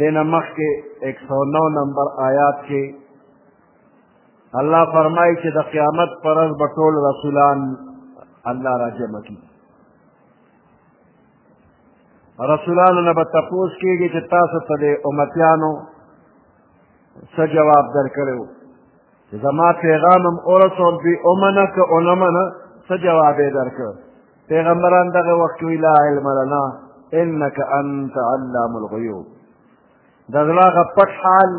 دین مخکې 109 نمبر آیات کې الله فرمایي چې د قیامت پر ورځ به ټول رسولان الله را جمع کړي رسولانو نه به تپوس کېږي چې تاسو ته د امتیانو څه جواب درکړی و چې زما پیغام هم ورسول دوی ومنه که ونه منه څه جواب یې درکړ پیغمبران دغه وخت وی لا علم لنا انك انت علام الغيوب د زړه غ پټ حال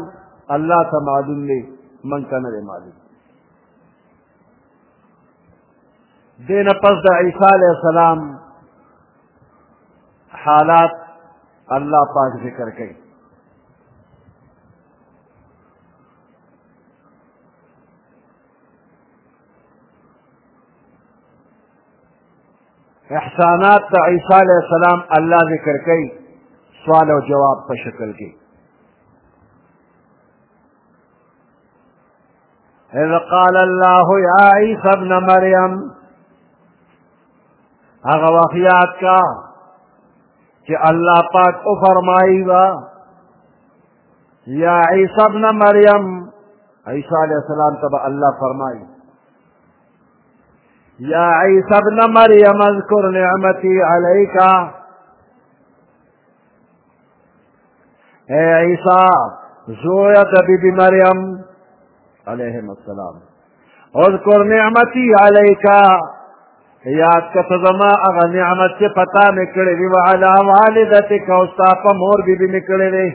الله ته معلوم دی من ته نه معلوم دین پس د عیسی علی السلام حالات الله پاک ذکر کوي احسانات ته عیسی علیه السلام الله ذکر کوي سوال او جواب په شکل کې اذ قال الله یا عیسی ابن مریم هغه واقعات کا چې الله پاک او فرمایي يا عيسى ابن مريم عيسى عليه السلام تبا الله فرمایي يا عيسى ابن مريم اذكر نعمتي عليك اي عيسى زوية بي مريم علیہم السلام اذکر نعمتی علیکا یاد که ته زما هغه نعمت چې پتا مې کړی وي وعلا والدتک او ستا په مور بي بي مې کړی دی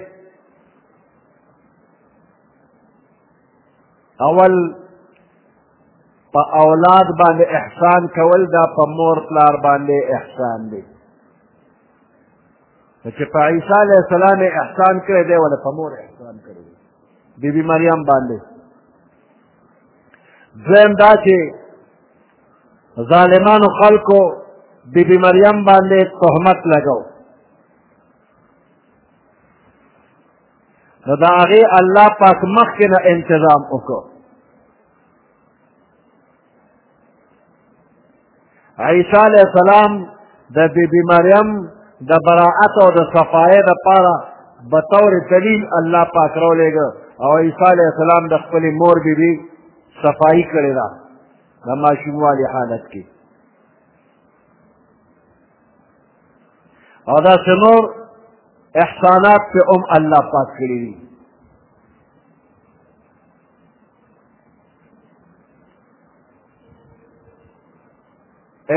اول په اولاد باندې احسان کول دا په مور پلار باندې احسان دی چې په عیسی علیه السلام احسان کړی دی ولا په مور احسان کړی دی بی بی مریم باندې دویم دا چې ظالمانو خلکو بی بی مریم باندې تهمت لګاو نو د هغې الله پاک مخکې نه انتظام وکړو عیسی علیه السلام د بیبي مریم د براعت او د صفایې لپاره به طور دلیل الله پاک راولېږه او عیسی علیه السلام د خپلې مور بیبي صفایي کړې ده د ماشوموالي حالت کې او دا سنور احسانات پہ ام اللہ پاک کری دی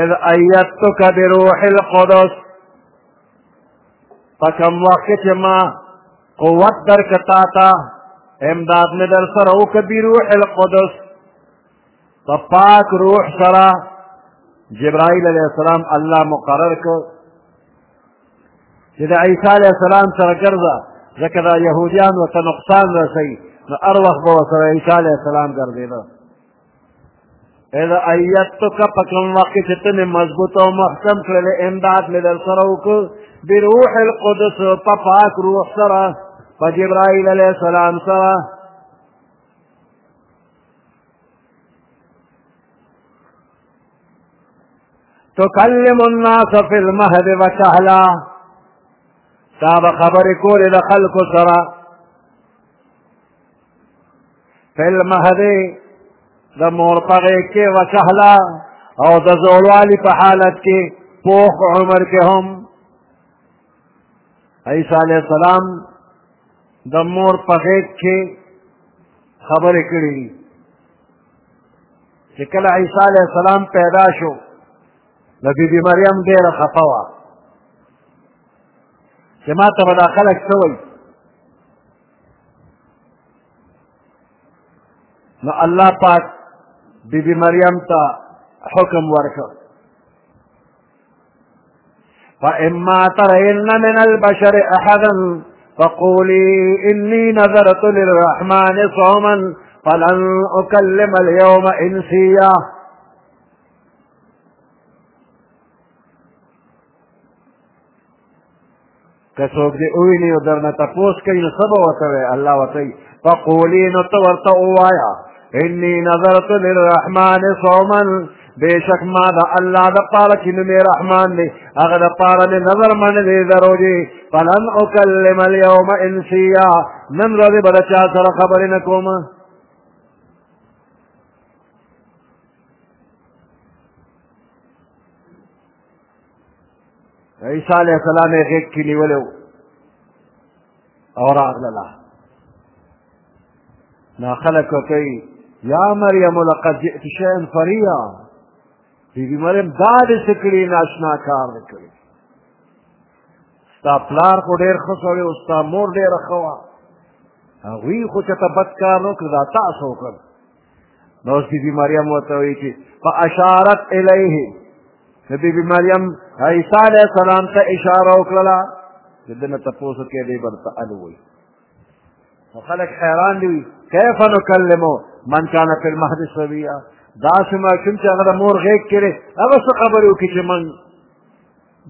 اذ ایتک بروح القدس پکم وقت چې ما قوت درک تا تا امداد مې در سره وکړه بروح القدس په پاک روح سره جبرائیل علیہ السلام الله مقرر کړ چې د عیسی علیه السلام سره ګرځه ځکه دا یهودیان ورته نقصان رسوي نو هر وخت به ورسره عیسی علیه السلام ګرځېده اذا ایتک په کوم وخت کې چې ته مې مضبوط او محکم کړلې امداد مې در سره وکړ بروح القدس په پاک روح سره په جبرائیل علیه السلام سره تکلم الناس فی المهد و کهلا تا به خبرې کولې د خلکو سره فی المهد د مور په غېږ کې و کهلا او د زوړوالي په حالت کې پوخ عمر کې هم عیسی علیه السلام د مور په غېږ کې خبرې کړې دي چې کله عیسی علیه السلام پیدا شو نو بیبي مریم ډېره خفه وه چې ما ته به دا خلک څه وایي نو الله پاک بیبي مریم ته حکم ورکړ فإما ترين من البشر أحدا فقولي إني نذرت للرحمن صوما فلن أكلم اليوم إنسيا که څوک دې وویني او درنه تپوس کوي نو څه به ورته وایي الله ورته وایي فقولي نو ته ورته ووایه اني نظرت للرحمن صوما بېشک ما د الله د پاره چې نوم رحمان دی هغه د پاره مې نظر منلی د روژې فلن اکلم اليوم انسیا نن ورځې به د چا سره خبرې نه کوم عیسی علیه السلام یې غېږ کې نیولی و او راغلله نا خلک ورته یا مریم لقد جئت شیئا فریا بیبي مریم دا دې څه کړي ناشنا کار دې کړي ستا پلار خو ډېر ښه سړی او ستا مور ډېره ښه وه هغوی خو چېرته بد کار نه کړ دا تاسو وکړ نو بی بی مریم ورته وایي چې فاشارت الیه نو بی بی مریم عیسی علیه السلام ته اشاره وکړله چې دنه تپوس کې دی برته الوي نو خلک حیران دي کیف نکلمو من کان فی المهد صبیا دا سما کوم چې هغه مور غیږ کړي هغه څه خبرې وکړي چې من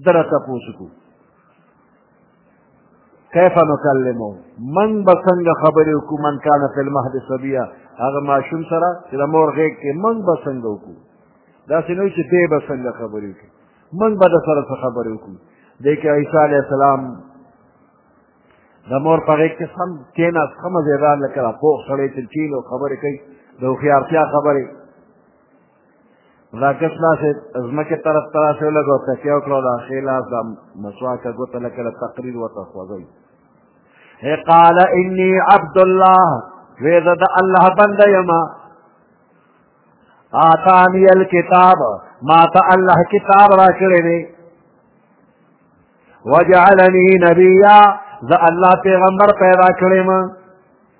دره تپوس کو کیف نکلمو من به څنګه خبرې وکړو من کان فی المهد صبیا هغه ماشوم سره چې د مور غېږ کې من به څنګه وکړو داسې نه وي چې دی به څنګه خبرې وکړي من به د سره څه خبرې وکړو دی کې عیسی علیه السلام د مور په غېږ کې سم کېناست ښه مزېدار لکه دا پوخ سړی چې کېنو خبرې کوي د هوښیارتیا خبرې راکش لاس ځمکې طرف ته راشي لږ او تکیه وکړه د ښې لاس د مسواکه ګوته لکه د تقریر ورته خوځوي قال انی عبد الله وې زه د الله بنده یم آتانی الکتاب ما ته الله کتاب را کړی دی وجعلنی نبیا زه الله پیغمبر پیدا کړی ما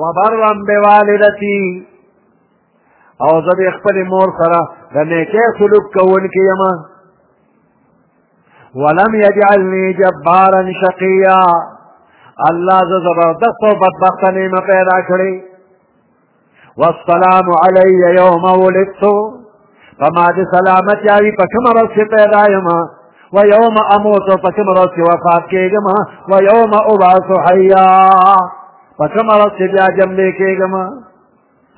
وبرا بوالدتی او زه د خپل مور سره د نیکه سلوک کوونکی یم ولم یجعلنی جبارا شقیا الله زه زبردست او بدبخت نیمه پیدا کړی والسلام علی یوم ولدت په ما د سلامت یاوي په کومه ورځ چې پیدا یم و یوم اموت په کومه ورځ چې وفات کېږم و یوم ابعث حیا په کومه ورځ چې بیا جملې کېږم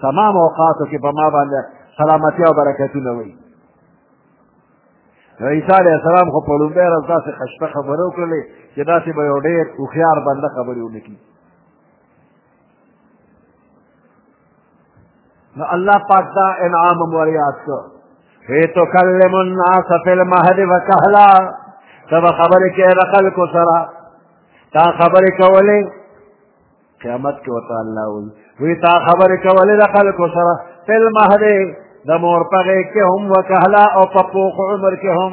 تمام اوقاتو کې په ما باندې سلامتی او برکتونه وي نو عیسی علیه السلام خو په لومړۍ ورځ داسې خشته خبرې وکړلې چې داسې به یو ډېر هوښیار بنده خبرې ونه کړي نو الله پاک دا انعام هم وریاد کړ هی تکلم الناس فی المهد وکهلا ته به خبرې کوې د خلکو سره تا خبرې کولې قیامت کې ورته الله وایي وی تا خبرې کولې د خلکو سره فی المهد د مور په غېږ کې هم وکهلا او په پوخ عمر کې هم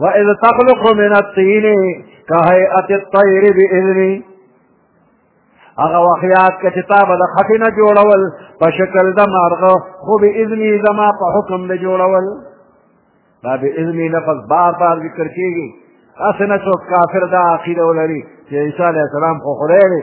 وإذ تخلق من الطين كهيئة الطير بإذني هغه واقعات که چې تا به د خټې نه جوړول په شکل د مارغه خو به اذني زما په حکم نه جوړول دا به اذني لفظ بار بار ذکر کېږي هسې نه څوک کافر دا عقیده ولري چې عیسی علیه السلام خو خدای دی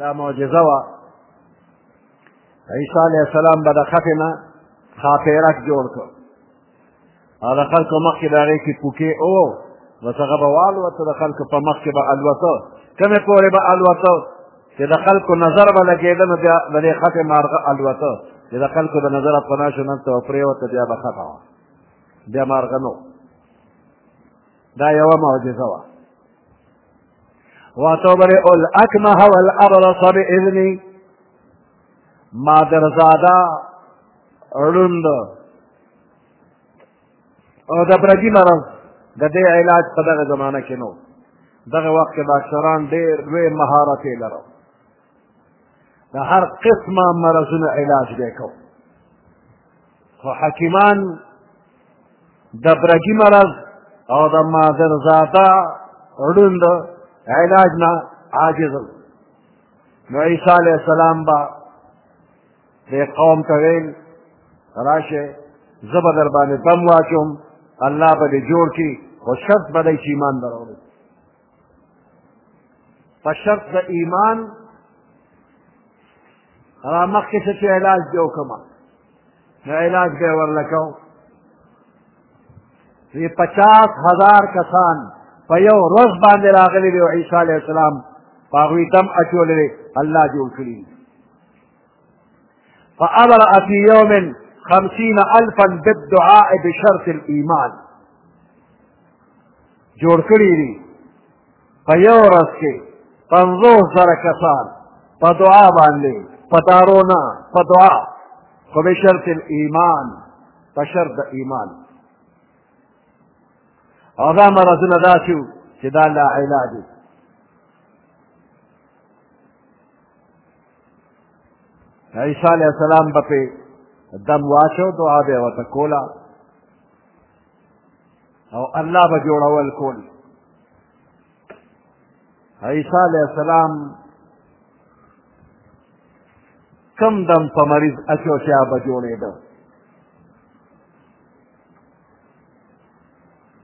دا معجزه وه عیسی علیه السلام به د خټې نه خاپیرک جوړ کړ او د خلکو مخکې د هغې کې پوکې او بس هغه به والوته د خلکو په مخکې به الوته کومې پورې به الوته چې د خلکو نظر به لګېده نو بیا د دې خټې مارغه الوته چې د خلکو د نظر پناه شو نن ته به پرېوته بیا به خټه وه بیا مارغه نو دا یوه معجزه وه وتبرئ الأكمه والأبرص بإذني ما درزادا ړوند او د پردي مرض د دې علاج په دغه زمانه کې نو دغه وخت کې ډاکټران ډېر لوی مهارت یې لرل د هر قسمه مرضونو علاج به کو خو حکیمان د برګي مرض او د مادر زاده ړوند علاج نه عاجز نو عیسی علیه السلام به دې قوم ته ویل راشه زه به در باندې بم واچوم الله به دې جوړ کړي خو شرط به دی چې ایمان دروړي په شرط د ایمان را مخکې څه چې علاج دی وکړم نو علاج به یې ورله کوم وی پچاس هزار کسان په یو ورځ باندې راغلي دي او عیسی علیه السلام په هغوی دم اچولی دی الله جوړ کړي فأبرأ في يوم خمسين ألفا بالدعاء بشرط الإيمان جوړ کړي دي په یو ورځ کې پنځوس زره کسان په دعا باندې په دارو نه په دعا خو به شرط ایمان په شرط د ایمان او دا مرضونه داسې وو چې دا لا علاج دی عیسی علیه السلام به پې دم واچو دعا به یې ورته کوله او الله به جوړول کول عیسی علیه السلام کم دم په مریض اچو چې هغه به جوړېده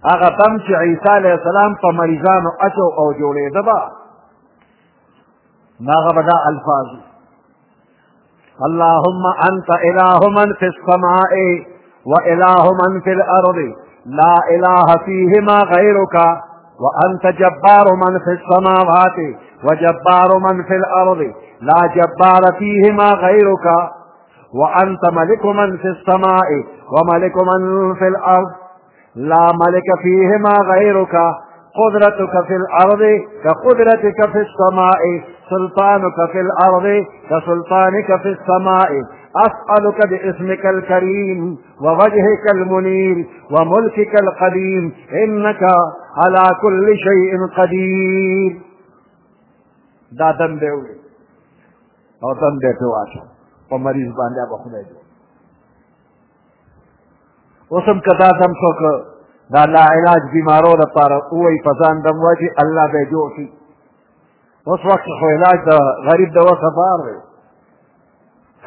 هغه دم چې عیسی علیه السلام په مریضانو اچو او جوړېده به نو هغه به دا الفاظ اللهم انت اله من في السماء واله من في الارض لا اله فيهما غيرك وأنت جبار من في السماوات وجبار من في الأرض لا جبار فيهما غيرك وأنت ملك من في السماء وملك من في الأرض لا ملك فيهما غيرك قدرتك في الأرض كقدرتك في السماء سلطانك في الأرض كسلطانك في السماء أسألك باسمك الكريم ووجهك المنير وملكك القديم إنك على كل شيء قدير دا دم دی او دم دی په واشه په مریض باندې به خدای جوړ اوس هم که دا دم څوک دا لاعلاج بیمارو لپاره ووایي په ځان دم واچي الله به یې جوړ کړي اوس وخت خو علاج د غریب د وسه بار دی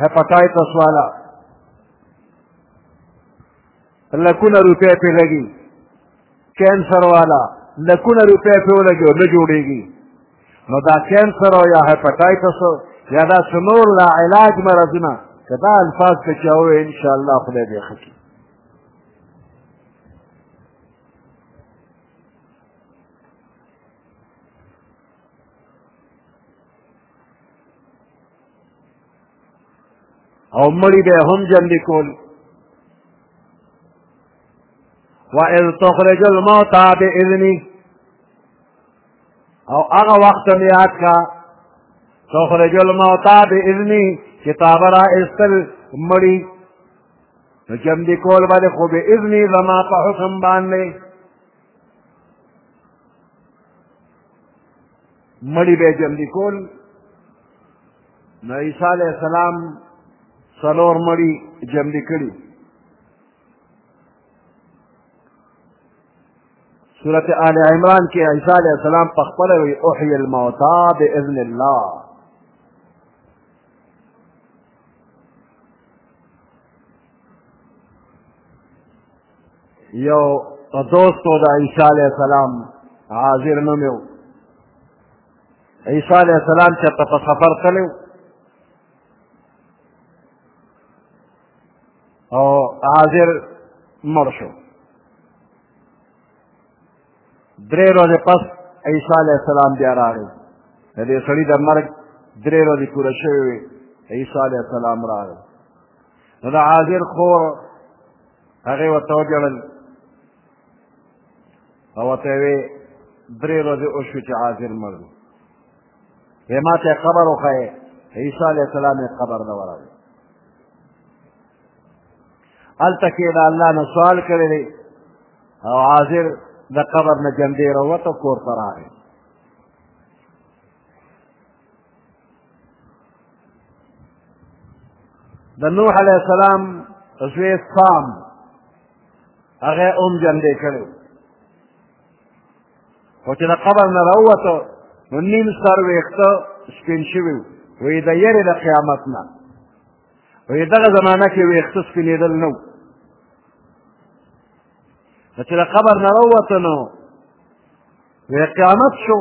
هپاتایتس والا لکونه روپۍ پې لګي کینسر والا لکونه روپۍ پې ولګي نه جوړېږي نو دا کینسر او یا هیپاټایټس یا دا سنور لا علاج مرضونه که دا الفاظ که چا ووایي انشاءالله خدای دې ښه کړي او مړی به هم ژوندي کول وإذ تخرج الموتى بإذني او هغه وخت مې یاد کا تخرج الموتا باذنی کتاب را استل مړی نو جم دی کول باندې خو به اذنی زما په حکم باندې مړی به جم دی کول نو عیسی علیہ السلام سلور مړی جم دی کړی سورت آل عمران کې عیسی علیه السلام په خپله وی احیي الموتا باذن الله یو دوستو د عیسی علیه السلام حاضر نوم یو عیسی علیه السلام چېرته په سفر تللی او حاضر مړ شو درې ورځې پس عیسی علیه السلام بیا راغی د دې سړي د مرګ درې ورځې پوره شوې وې عیسی علیه السلام راغی نو د حاضر خور هغې ورته وژړل او ورته یې درې ورځې وشوې چې حاضر مړ یې ما ته قبر وښیې عیسی علیه السلام یې قبر نه ورغی هلته کې د الله نه سوال کړی دی او حاضر د قبر نه جندې راووت او کور ته راغی د نوح علیه السلام زوی سام هغه هم جندې کړی خو چې د قبر نه راووته نو نیم سر ویښته سپین شوي وایي د یرې د قیامت نه وایي دغه زمانه کې ویښته سپینېدل نه وو چې د قبر نه راووته نو وی قیامت شو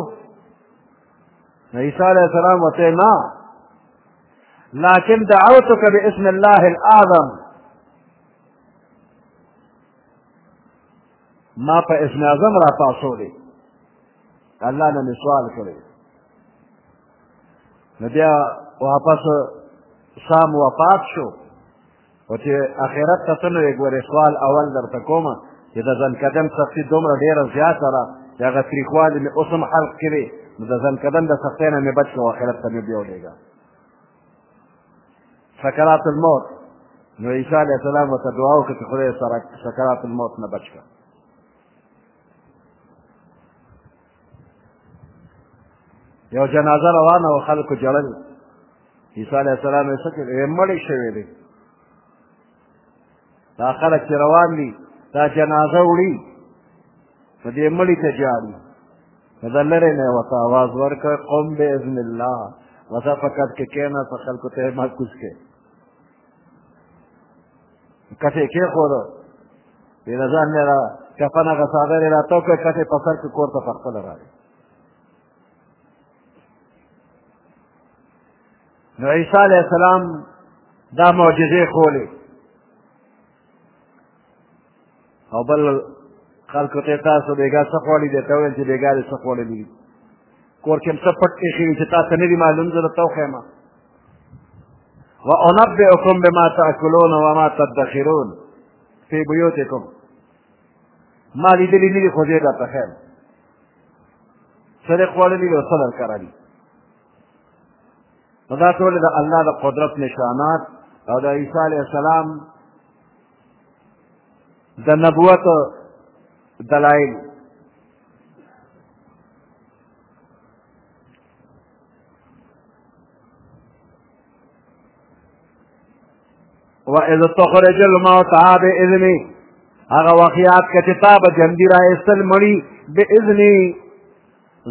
نو عیسی علیه السلام ورته نه لكن دعوتك باسم الله الأعظم ما په اسم اعظم را پاسولې الله نه مې سوال کړی نو بیا واپس سام وفات شو او چې اخرت ته څنګه یې ګورې سوال اول درته کوم چې د ځن قدم سختي دومره ډېره زیاته ده چې هغه تریخوالي مې اوس هم حلق کړي نو د ځن قدم د سختۍ نه مې بچ کړو اخرت ته مې بیا ولېږه سکرات الموت نو عیسی علیه السلام ورته دعا وکړه چې خدای سره سکرات الموت نه بچ کړه یو جنازه روانه و خلکو جړل عیسی علیه السلام یې څه کړل مړی شوی دی دا خلک چې روان دي دا جنازه وړي په دې مړي ته جاري نو د لرې نه ورته اواز ورکړ قم باذن الله وسه فقط کې کېنه په خلکو ته محکوس کې کته کې خور دې ځان نه را کفن غساده را تو کې کته په سر کې کور ته خپل راځي نو عیسی علیه السلام دا معجزې ښولې او بل خلکو ته تاسو بېګا څه خوړي دی ته ویل چې بېګا دې څه خوړلي دي کور کې هم څه پټ ایښي وي چې تاسو نه دي معلوم زه درته وښیم وانبئکم بما تاکلون وما تدخرون فی بیوتکم ما لیدلي نه دي خو زه درته ښیم سره خوړلي او سره کرلي نو دا ټول د الله د قدرت نشانات او د عیسی علیه السلام د نبوت دلایل وَإِذْ تُخْرِجُ الْمَوْتَى بِإِذْنِي هغه واقعات که چې تا به ژوندي را ایستل مړي بإذني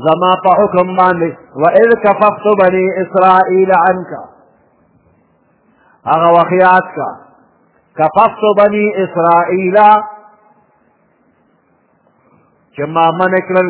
زما په حکم باندې وإذ کففت بني اسرائیل عنک هغه واقعات کا کففت بني اسرائیل چې ما من کړل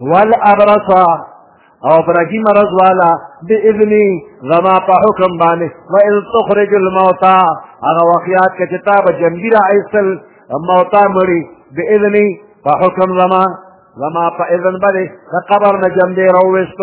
والابرصا او برګي مرض والا باذني زما په حکم باندې و ان تخرج الموتى هغه واقعات کې کتاب جنبي را ایستل موتا مړي باذني په حکم زما زما په اذن باندې د قبر نه جنبي راوېست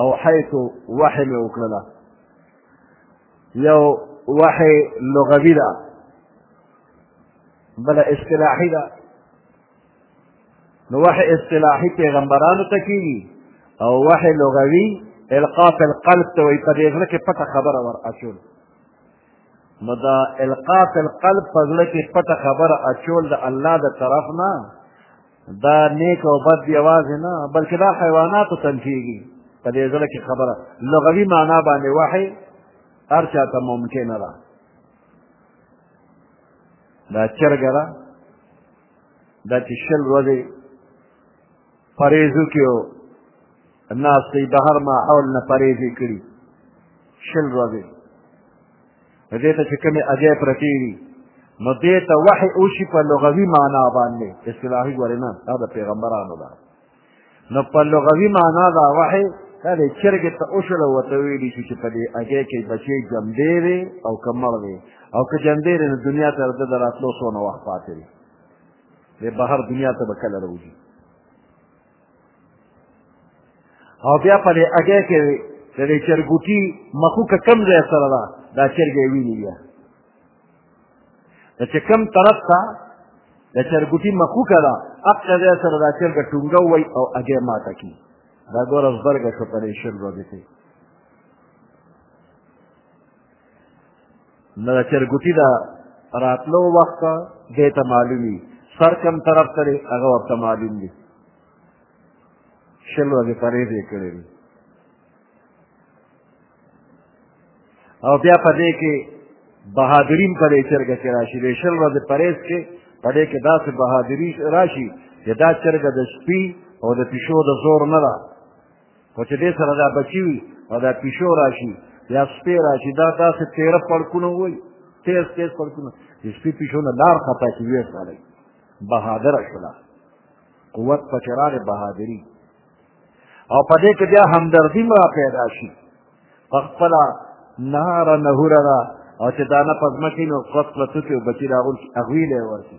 او حیث وحی مې وکړله یو وحی لغوي ده بله اصطلاحي ده نو وحی اصطلاحي پیغمبرانو ته کېږي او وحی لغوي القا فی القلب ته وایي په دې زړه کې پټه خبره ور اچول نو دا القا فی القلب په زړه کې پټه خبره اچول د الله د طرف نه دا نیک او بد یوازې نه بلکې دا حیواناتو تم کېږي په دې زړه کې خبره لغوي معنا باندې وحی هر چا ته ممکنه ده دا چرګه ده دا چې شل ورځې پرېزو کې ناستې بهر ماحول نه پرېزې کړي شل ورځې دې ته چې کومې اجې پرتې وي نو دې ته وحي وشي په لغوي معنا باندې اصطلاحي ګورې نه دا د پیغمبرانو ده نو په لغوي معنا دا وحي دا د چرګې ته وشله ورته ویلي شي چې په دې اجې کې بچې جمدې وي او که مړ وي او که جمدې وي نو دنیا ته د راتلو څونه وخت پاتې وي د بهر دنیا ته به کله راوځي او بیا په دې هګۍ کې د دې چرګوټي مخوکه کم ځای سره ده دا چرګې ویني بیا چې کم طرف ته د چرګوټي مخوکه ده هغه ځای سره دا چرګه ټونګه وای او هګۍ ماته کی دا ګوره زبرګه شو په دې شل ورځې کې نه د چرګوټي د راتلو وخت دی ته معلوم وي سر کم طرف ته دی هغه ورته معلوم دي شل ورځې پرهېز یې کړی دی او بیا په دې کې بهادریم په دې چرګه کې راشي د شل ورځې پرهېز کې په دې کې داسې بهادري راشي چې دا چرګه د سپي او د پیشو د زور نه ده خو چې دې سره دا بچي وي او دا پیشو راشي یا سپی راشي دا داسې تېره پړکونه وایي تېز تېز پړکونه چې سپي پیشو نه لار خطا کړي ویې سړی بهادره شوله قوت پکې راغې بهادري او په دې کې بیا همدردي هم را پیدا شي په خپله نهاره نهوره ده او چې دانه په ځمکې نو قوت پلتوکې او بچي راغونکي هغوی له یې ورکړي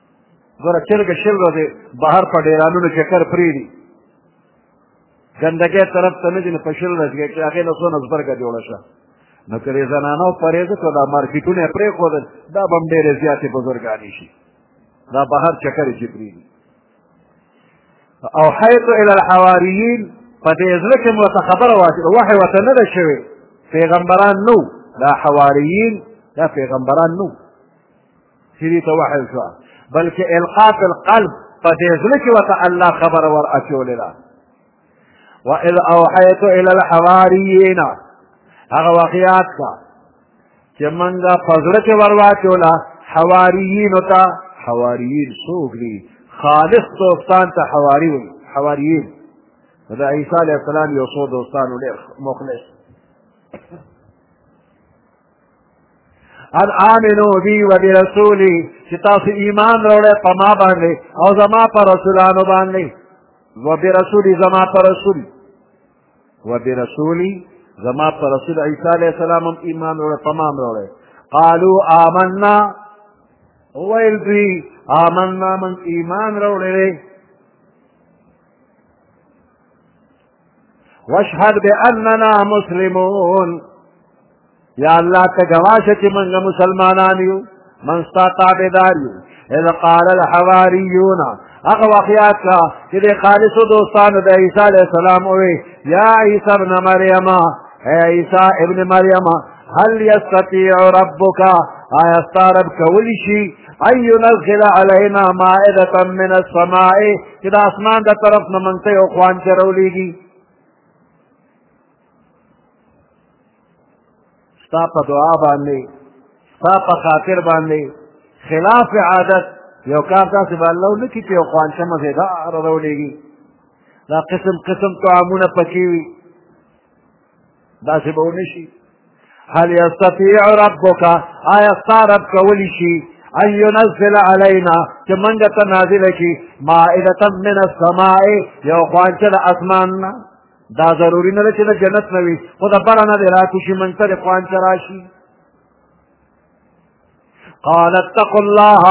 ګوره چرګه شل ورځې بهر په ډېرانونو چکر پرېږدي ګندګۍ طرف ته نه ځي نو په شل ورځ کې چې هغې نه څونه زبرګه جوړه شه نو که د زنانو پرېږ که دا مارکیټونه یې پرېښودل دا به هم ډېرې زیاتې بزرګانې شي دا بهر چکرې چې پرېږدي او حیث الی الحواریین په دې زړه کې مو ته خبره واچوله وحی ورته نه ده شوې پیغمبران نو دا حواریین دا پیغمبران نو سیری ته وحی شو بلکې القا فی القلب په دې زړه کې ورته الله خبره ور اچولې ده واذ اوحیت الی الحواریین هغه واقعات کا چې منګه پزړه کې ورواچولا حواریین ته حواریین څوک دي خالص دوستان ته حواری وي حواریین دا عیسی علیه السلام یو څو دوستانو ډېر مخلص ان آمنو بی و بی رسولی چې تاسو ایمان راوړی په ما باندې او زما په رسولانو باندې و بی رسولی زما په رسول و بی رسولی زما په رسول عیسی علیه السلام هم ایمان راوړی په ما هم راوړی قالو آمنا وویل دوی آمنا من ایمان راوړی واشهد بأننا مسلمون يا الله تقواشة من مسلمانان من استطاع داريو إذ قال الحواريون أقوى خياتك کا قال د خالصو دوستانو د السلام وی یا ابن مريم يا عيسى ابن مريم هل يستطيع ربك آیا ستا رب کولی ان ينزل علينا مائدة من السماء چې د اسمان د طرف نه مونږ ته یو خوانچه راولېږي ستا په دعا باندې ستا په خاطر باندې خلاف عادت یو کار داسې به الله ونه کړي چې یو خوانچه مزېداره راولېږي دا قسم قسم طعامونه پکې وي داسې به ونه شي هل یستطیع ربک آیا ستا رب کولی شي ان ينزل علينا چې موږ ته نازل کړي مائدة من السماء یو خوانچه د اسمان نه دا ضروري نه ده چې د جنت نه وي خو د بره نه دی راکوشي موږ ته د خوانچه راشي قال اتقوا الله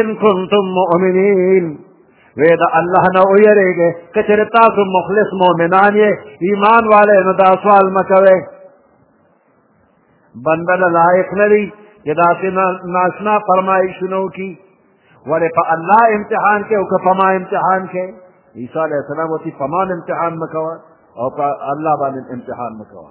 ان كنتم مؤمنين وی دا الله نه ویریږي کچره تاسو مخلص مؤمنان یې ایمان والے نو دا سوال مکوي بنده له لایق نه دی چې داسې ناشنا فرمایشونه وکړي ولې په الله امتحان کې او که په ما امتحان کې عیسی علیه السلام وتی په ما امتحان مکوه او په الله باندې امتحان مکوه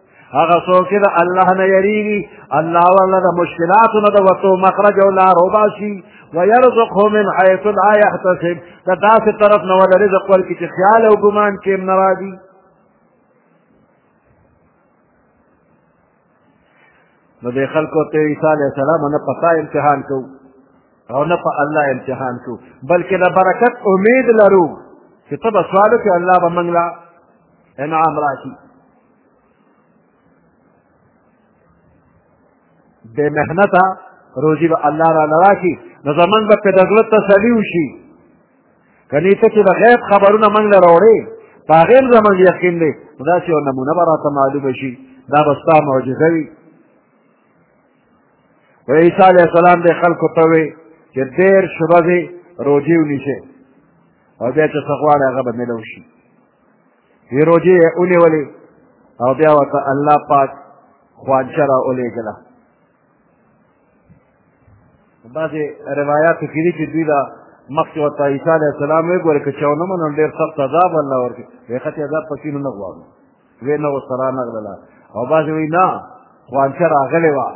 هغه څوک چې د الله نه یریږي الله ورله د مشکلاتو نه د وتو مخرج او لار وباسي ويرزقه من حيث لا يحتسب د داسې طرف نه ورله رزق ورکړي چې خیال او ګمان کې هم نه راځي نو د خلکو ته عیسی علیه السلام نه پتا امتحان کوو او نه په الله امتحان کو بلکې د برکت امید لرو چې ته به سوال وکړې الله به موږ له انعام راشي بې محنته روزي به الله را لراکي نو زمونږ به پې د زړه تسلي وشي کنی ته چې د غیب خبرونه موږ له راوړې په هغې هم زموږ یقین دی نو داسې یو نمونه به راته معلومه شي دا به ستا معجزه وي و عیسی علیه السلام دې خلکو ته وې چې دېرش ورځې روژې ونیسئ او بیا چې څه غواړئ هغه به میلو شي وی روجې یې ونیولې او بیا ورته الله پاک خوانچه را ولېږله بعضې روایاتو کې دي چې دوی له مخکې ورته عیسی علیه السلام ویې ګورې که چا ونه منل ډېر سخت عذاب الله ورکړي وایي ښه چې عذاب پکې نو نه غواړو ویې نه ورته رانغلله او بعضې وایي نه خوانچه راغلې وه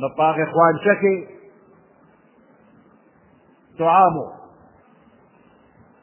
نو په هغې خوانچه کې طعامو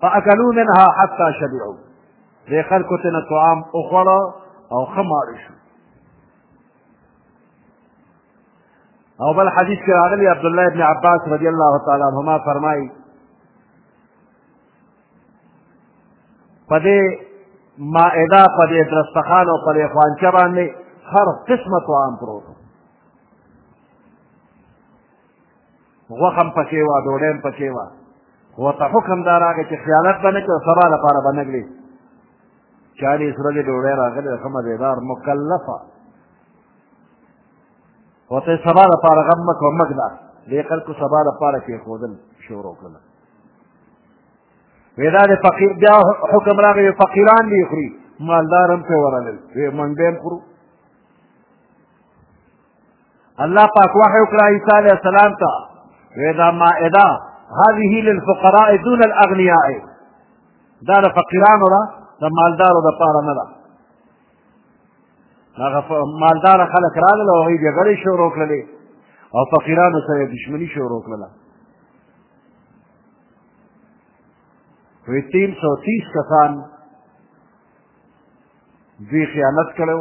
فاکلوا منها حتی شبعوا دې خلکو ته نه طعام وخوړه او ښه ماړه شو او بل حدیث کې راغلی عبدالله ابن عباس رضی الله تعالی عنهما فرمایي په دې مائده په دې درستخان او په دې خوانچه باندې هر قسمه طعام پروت غوښه هم پکې وه ډوډۍ هم پکې وه خو ورته حکم دا راغی چې خیانت به نه کړي سبا لپاره به نه ږدي چالیس ورځې ډوډۍ راغلې ده ښه مزېدار مکلفه ورته سبا لپاره غم مه کوه مه ږده دې خلکو سبا لپاره کېښودل شروع کړل وی دا د فقیر بیا حکم راغی فقیران دې خوري مالدار هم پرې ورغلل وی موږ به هم خورو الله پاک وحی وکړه عیسی علیه السلام ته وې دا مائده هذه للفقراء دون الاغنیاء دا د فقیرانو ده د مالدارو دپاره نه ده هغه مالداره خلک راغلل او هغوی جګړې شروع کړلې او فقیرانو سره دشمني شروع کړله وی تین سو تیس کسان دوی خیانت کړو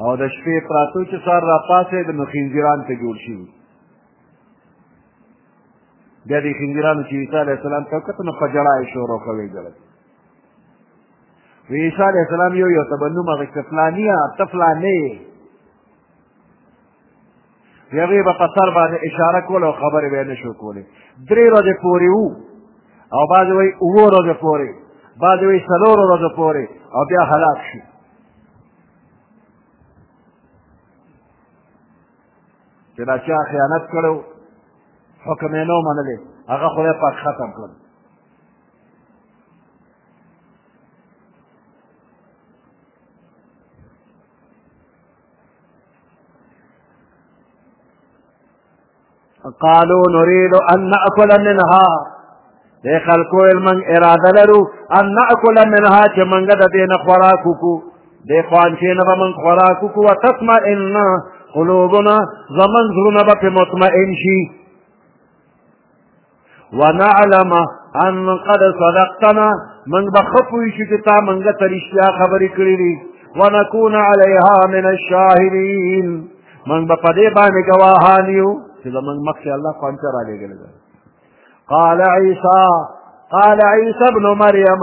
او د شپې پراتو چې سار را پاسې د نو خنزیران ته جوړ شي بیا دې خنزیرانو چې عیسی علیه السلام ته وکتل نو په ژړا یې شروع کوي ګړل وی عیسی علیه السلام یو یو ته به نوم اخېسته فلانیه ته فلانې هغوی به په سر باندې اشاره کوله او خبرې به یې نشو کولې درې ورځې پورې وو او بعضې وایي اووه ورځې پورې بعضې وایي څلورو ورځو پورې او بیا هلاک شو چې دا چا خیانت کړو حکم یې نه ومنلې هغه خدای پاک ختم کړل قالو نريد ان ناكل منها د خلکو من اراده لرو ان ناكل منها چې منګه د دې نه خوراک وکړو د خوانچې نه به من خوراک وکړو وتطمئن قلوبنا زمن زړونه به پرې مطمئن شي ونعلم ان قد صدقتنا من بخفوی شو چې تا منګه ته رښتیا خبرې کړې دي ونکون علیها من الشاهدین من به په دې باندې ګواهان یو چې زموږ مخکې الله قانچه را لېږلی ده قال عیسی قال عیسی ابن مریم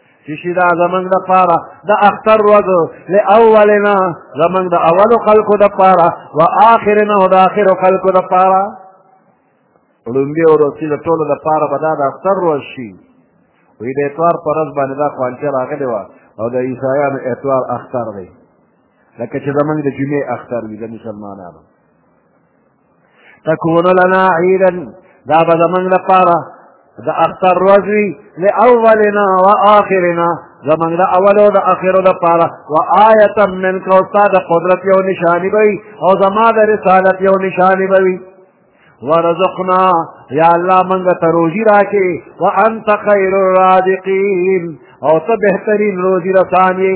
چې شي دا زمونږ دپاره د اختر ورځ له اولنا زمونږ د اولو خلکو دپاره و آخرنا او د آخرو خلکو دپاره ړومبي او روسي د ټولو دپاره به دا د اختر ورځ شي وی د اتوار په ورځ باندې دا خوانچه راغلې وه او د عیسایانو اتوار اختر دی لکه چې زمونږ د جمعې اختر وي د مسلمانانو تكون لنا عيدا دا به زمونږ لپاره د اختر ورځ وي لأولنا وآخرنا زمونږ د اولو د آخرو لپاره و آیتا منک او ستا د قدرت یو نشاني به وي او زما د رسالت یو نشاني به وي ورزقنا یا الله مونږ ته روزي راکې وانت خیر الرازقین او ته بهترین روزي رسان یې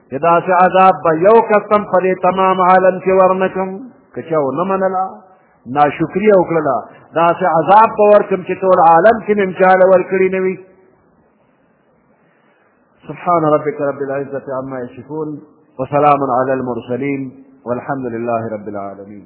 چې داسې عذاب به یو کس هم په دې تمام عالم کې ورنه کړم که چا ونه منله ناشکري یې وکړله داسې عذاب به ورکړم چې ټول عالم کې مې هم چاله ورکړي نه وي سبحان ربك رب العزة عما يصفون وسلام على المرسلين والحمد لله رب العالمين